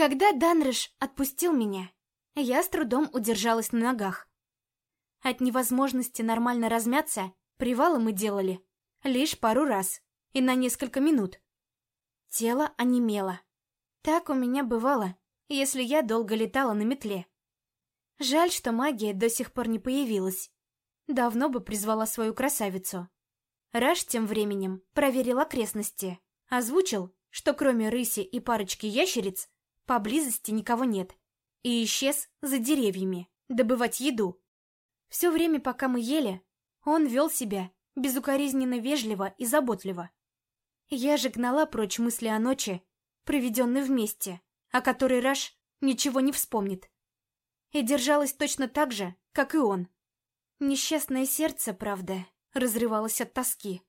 Когда Данрыш отпустил меня, я с трудом удержалась на ногах. От невозможности нормально размяться привалы мы делали лишь пару раз и на несколько минут. Тело онемело. Так у меня бывало, если я долго летала на метле. Жаль, что магия до сих пор не появилась. Давно бы призвала свою красавицу. Раш тем временем проверил окрестности, озвучил, что кроме рыси и парочки ящериц поблизости никого нет, и исчез за деревьями добывать еду. Все время, пока мы ели, он вел себя безукоризненно вежливо и заботливо. Я же гнала прочь мысли о ночи, проведенной вместе, о которой Раш ничего не вспомнит. И держалась точно так же, как и он. Несчастное сердце, правда, разрывалось от тоски.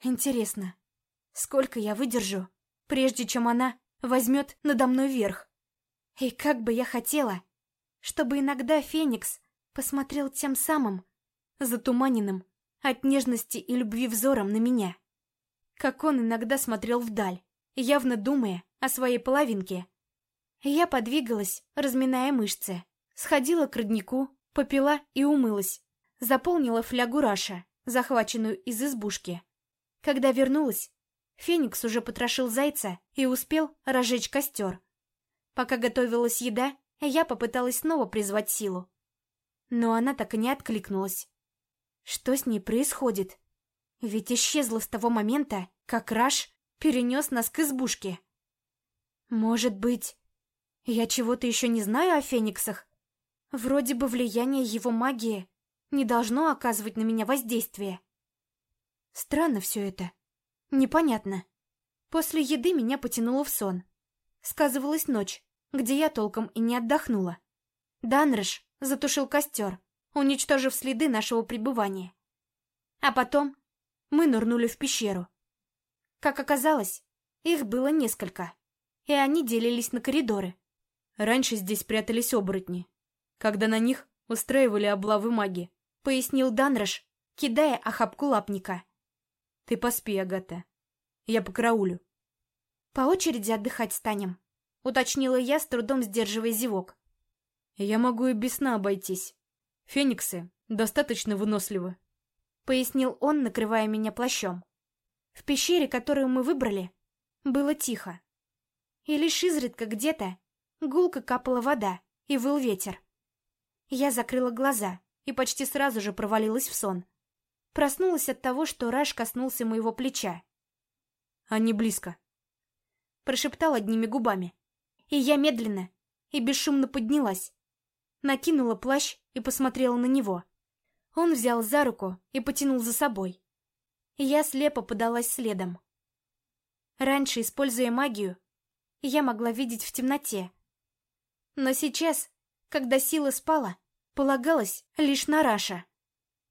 Интересно, сколько я выдержу, прежде чем она возьмет надо мной верх? И как бы я хотела, чтобы иногда Феникс посмотрел тем самым, затуманенным от нежности и любви взором на меня. Как он иногда смотрел вдаль, явно думая о своей половинке. Я подвигалась, разминая мышцы, сходила к роднику, попила и умылась, заполнила флягу Раша, захваченную из избушки. Когда вернулась, Феникс уже потрошил зайца и успел разжечь костер. Пока готовилась еда, я попыталась снова призвать силу. Но она так и не откликнулась. Что с ней происходит? Ведь исчезла с того момента, как Раш перенес нас к избушке. Может быть, я чего-то еще не знаю о фениксах? Вроде бы влияние его магии не должно оказывать на меня воздействие. Странно все это. Непонятно. После еды меня потянуло в сон. Сказывалась ночь, где я толком и не отдохнула. Данрыш затушил костер, уничтожив следы нашего пребывания. А потом мы нырнули в пещеру. Как оказалось, их было несколько, и они делились на коридоры. Раньше здесь прятались оборотни, когда на них устраивали облавы маги, пояснил Данрош, кидая охапку лапника. Ты поспи, Агата. Я по караулю. По очереди отдыхать станем, уточнила я, с трудом сдерживая зевок. Я могу и без сна обойтись. Фениксы достаточно выносливы. Пояснил он, накрывая меня плащом. В пещере, которую мы выбрали, было тихо. И лишь изредка где-то гулко капала вода и выл ветер. Я закрыла глаза и почти сразу же провалилась в сон. Проснулась от того, что Раш коснулся моего плеча. «Они близко», — прошептал одними губами. И я медленно и бесшумно поднялась, накинула плащ и посмотрела на него. Он взял за руку и потянул за собой. Я слепо подалась следом. Раньше, используя магию, я могла видеть в темноте. Но сейчас, когда сила спала, полагалась лишь на Раша.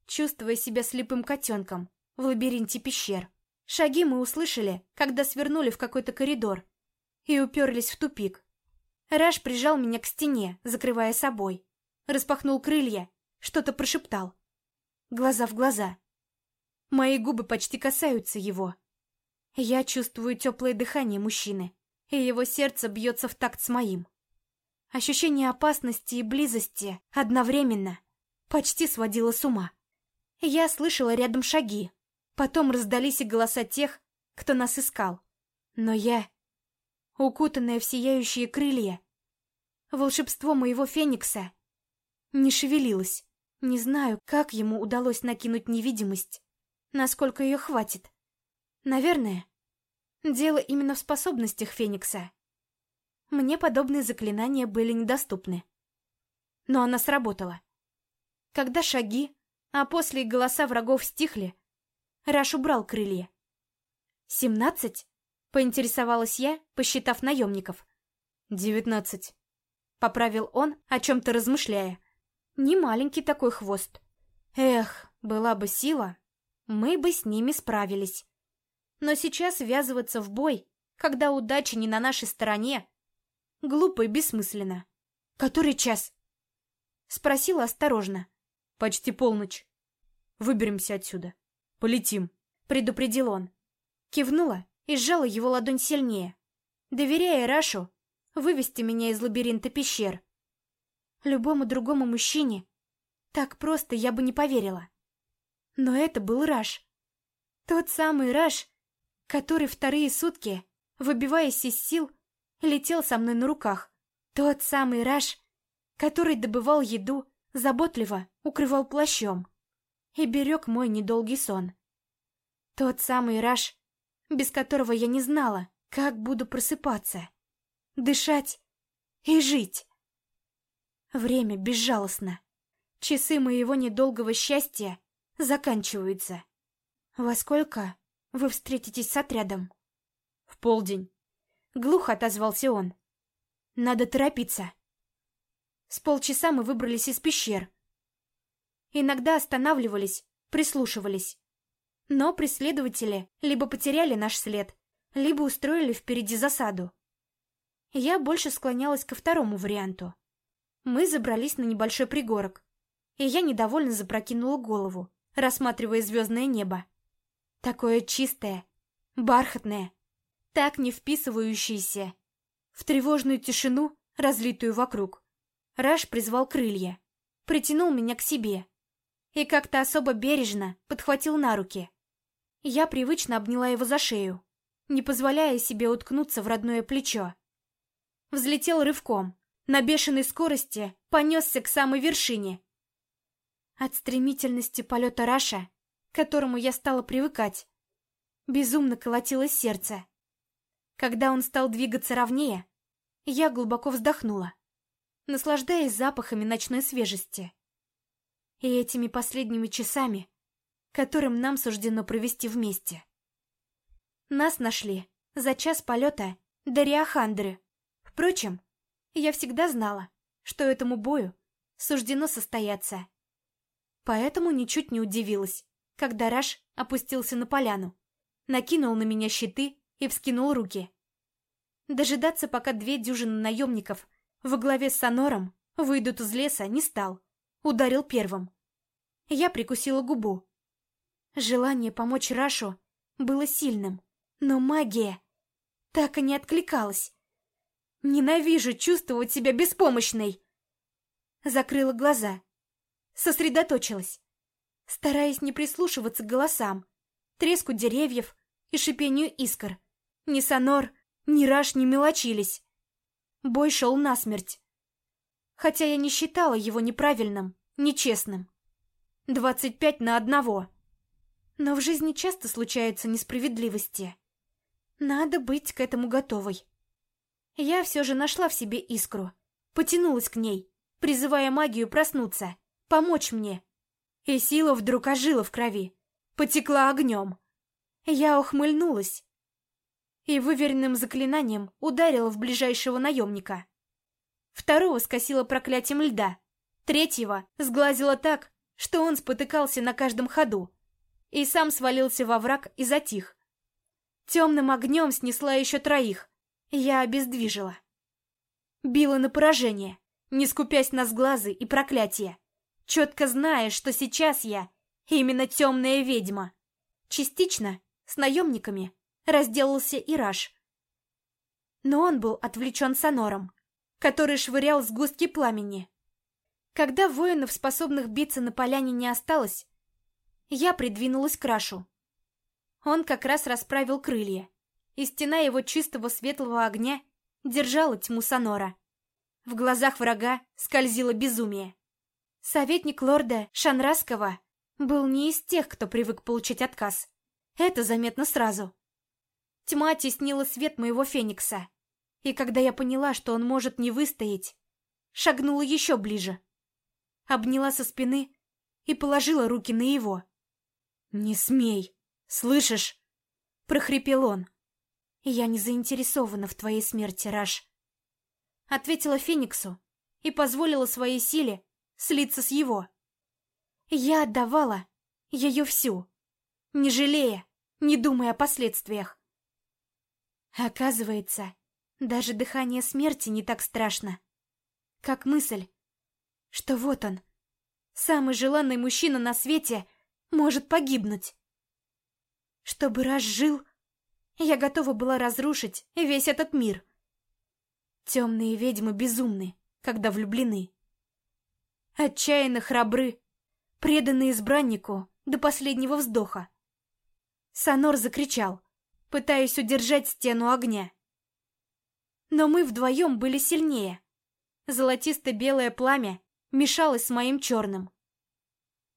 Чувствуя себя слепым котенком в лабиринте пещер, шаги мы услышали, когда свернули в какой-то коридор и уперлись в тупик. Раш прижал меня к стене, закрывая собой. Распахнул крылья, что-то прошептал. Глаза в глаза. Мои губы почти касаются его. Я чувствую теплое дыхание мужчины, и его сердце бьется в такт с моим. Ощущение опасности и близости одновременно почти сводило с ума. Я слышала рядом шаги, потом раздались и голоса тех, кто нас искал. Но я укутанная в сияющие крылья. Волшебство моего феникса не шевелилось. Не знаю, как ему удалось накинуть невидимость, насколько ее хватит. Наверное, дело именно в способностях феникса. Мне подобные заклинания были недоступны. Но она сработала. Когда шаги, а после голоса врагов стихли, Раш убрал крылья. «Семнадцать?» Поинтересовалась я, посчитав наемников. «Девятнадцать», — поправил он, о чем-то размышляя. «Не маленький такой хвост. Эх, была бы сила, мы бы с ними справились. Но сейчас ввязываться в бой, когда удача не на нашей стороне, глупо и бессмысленно. Который час?» Спросила осторожно. «Почти полночь. Выберемся отсюда. Полетим», — предупредил он. Кивнула и сжала его ладонь сильнее. Доверяя Рашу, вывести меня из лабиринта пещер. Любому другому мужчине так просто я бы не поверила. Но это был Раш. Тот самый Раш, который вторые сутки, выбиваясь из сил, летел со мной на руках. Тот самый Раш, который добывал еду, заботливо укрывал плащом и берег мой недолгий сон. Тот самый Раш, без которого я не знала, как буду просыпаться, дышать и жить. Время безжалостно. Часы моего недолгого счастья заканчиваются. Во сколько вы встретитесь с отрядом? В полдень. Глухо отозвался он. Надо торопиться. С полчаса мы выбрались из пещер. Иногда останавливались, прислушивались. Но преследователи либо потеряли наш след, либо устроили впереди засаду. Я больше склонялась ко второму варианту. Мы забрались на небольшой пригорок, и я недовольно запрокинула голову, рассматривая звездное небо. Такое чистое, бархатное, так не вписывающееся в тревожную тишину, разлитую вокруг. Раш призвал крылья, притянул меня к себе и как-то особо бережно подхватил на руки. Я привычно обняла его за шею, не позволяя себе уткнуться в родное плечо. Взлетел рывком, на бешеной скорости понесся к самой вершине от стремительности полета Раша, к которому я стала привыкать, безумно колотилось сердце. Когда он стал двигаться ровнее, я глубоко вздохнула, наслаждаясь запахами ночной свежести и этими последними часами, которым нам суждено провести вместе. Нас нашли за час полета до Риахандры. Впрочем, я всегда знала, что этому бою суждено состояться. Поэтому ничуть не удивилась, когда Раш опустился на поляну, накинул на меня щиты и вскинул руки. Дожидаться, пока две дюжины наемников во главе с Сонором выйдут из леса, не стал. Ударил первым. Я прикусила губу. Желание помочь Рашу было сильным, но магия так и не откликалась. Ненавижу чувствовать себя беспомощной. Закрыла глаза сосредоточилась, стараясь не прислушиваться к голосам, треску деревьев и шипению искр. Ни Сонор, ни Раш не мелочились. Бой шел насмерть. Хотя я не считала его неправильным, нечестным. Двадцать пять на одного. Но в жизни часто случаются несправедливости. Надо быть к этому готовой. Я все же нашла в себе искру, потянулась к ней, призывая магию проснуться помочь мне. И сила вдруг ожила в крови, потекла огнем. Я ухмыльнулась и выверенным заклинанием ударила в ближайшего наемника. Второго скосила проклятием льда, третьего сглазила так, что он спотыкался на каждом ходу, и сам свалился во враг и затих. Темным огнем снесла еще троих, я обездвижила. Била на поражение, не скупясь на сглазы и проклятия четко зная, что сейчас я именно темная ведьма. Частично с наемниками разделался Ираш. Но он был отвлечен сонором, который швырял сгустки пламени. Когда воинов, способных биться на поляне, не осталось, я придвинулась к Рашу. Он как раз расправил крылья, и стена его чистого светлого огня держала тьму сонора. В глазах врага скользило безумие. Советник лорда Шанраского был не из тех, кто привык получить отказ. Это заметно сразу. Тьма теснила свет моего феникса. И когда я поняла, что он может не выстоять, шагнула еще ближе. Обняла со спины и положила руки на его. «Не смей! Слышишь?» — прохрипел он. «Я не заинтересована в твоей смерти, Раш», — ответила Фениксу и позволила своей силе слиться с его. Я отдавала ее всю, не жалея, не думая о последствиях. Оказывается, даже дыхание смерти не так страшно, как мысль, что вот он, самый желанный мужчина на свете, может погибнуть. Чтобы разжил, я готова была разрушить весь этот мир. Темные ведьмы безумны, когда влюблены. Отчаянно храбры, преданные избраннику до последнего вздоха. Сонор закричал, пытаясь удержать стену огня. Но мы вдвоем были сильнее. Золотисто-белое пламя мешалось с моим черным.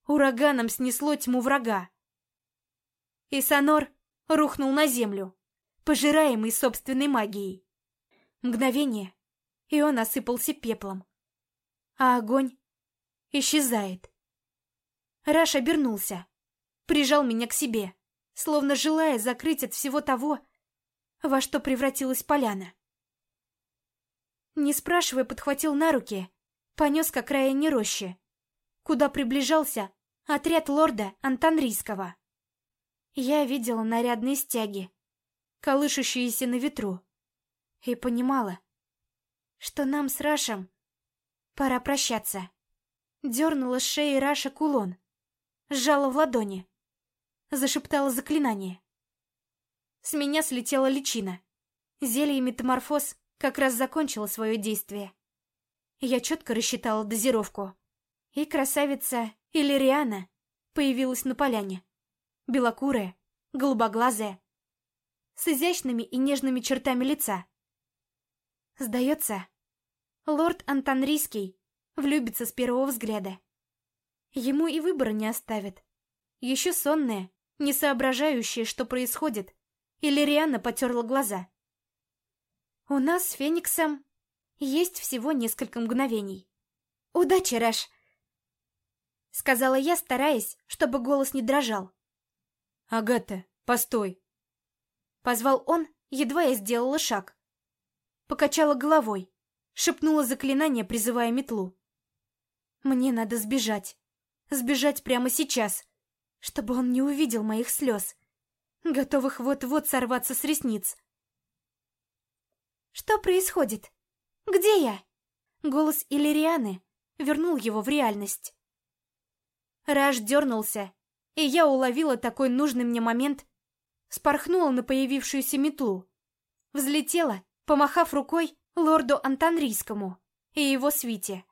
Ураганом снесло тьму врага. И Сонор рухнул на землю, пожираемый собственной магией. Мгновение, и он осыпался пеплом. А огонь исчезает. Раш обернулся, прижал меня к себе, словно желая закрыть от всего того, во что превратилась поляна. Не спрашивая, подхватил на руки, понес к окраине рощи, куда приближался отряд лорда Антанрийского. Я видела нарядные стяги, колышущиеся на ветру, и понимала, что нам с Рашем пора прощаться. Дернула с шеи Раша кулон, сжала в ладони, зашептала заклинание. С меня слетела личина. Зелье метаморфоз как раз закончило свое действие. Я четко рассчитала дозировку. И красавица Иллириана появилась на поляне. Белокурая, голубоглазая, с изящными и нежными чертами лица. Сдается, лорд Антанрийский влюбится с первого взгляда. Ему и выбора не оставят. Еще сонная, не соображающая, что происходит, Иллириана потерла глаза. У нас с Фениксом есть всего несколько мгновений. «Удачи, Раш!» Сказала я, стараясь, чтобы голос не дрожал. «Агата, постой!» Позвал он, едва я сделала шаг. Покачала головой, шепнула заклинание, призывая метлу. «Мне надо сбежать. Сбежать прямо сейчас, чтобы он не увидел моих слез, готовых вот-вот сорваться с ресниц». «Что происходит? Где я?» Голос Иллирианы вернул его в реальность. Раш дернулся, и я уловила такой нужный мне момент, спорхнула на появившуюся метлу, взлетела, помахав рукой лорду Антанрийскому и его свите,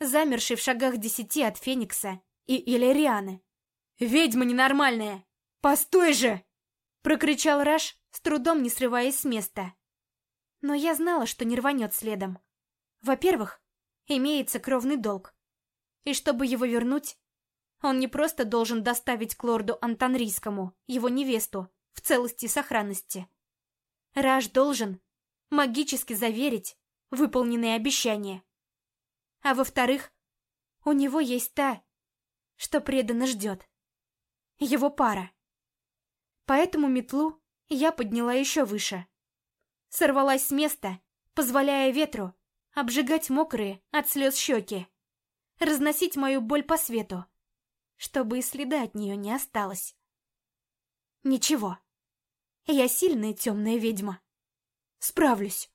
замерший в шагах десяти от Феникса и Иллирианы. «Ведьма ненормальная! Постой же!» прокричал Раш, с трудом не срываясь с места. Но я знала, что не рванет следом. Во-первых, имеется кровный долг. И чтобы его вернуть, он не просто должен доставить к лорду Антанрийскому его невесту в целости и сохранности. Раш должен магически заверить выполненные обещания. А во-вторых, у него есть та, что преданно ждет. Его пара. Поэтому метлу я подняла еще выше сорвалась с места, позволяя ветру обжигать мокрые от слез щеки, разносить мою боль по свету, чтобы и следа от нее не осталось. Ничего, я сильная темная ведьма. Справлюсь.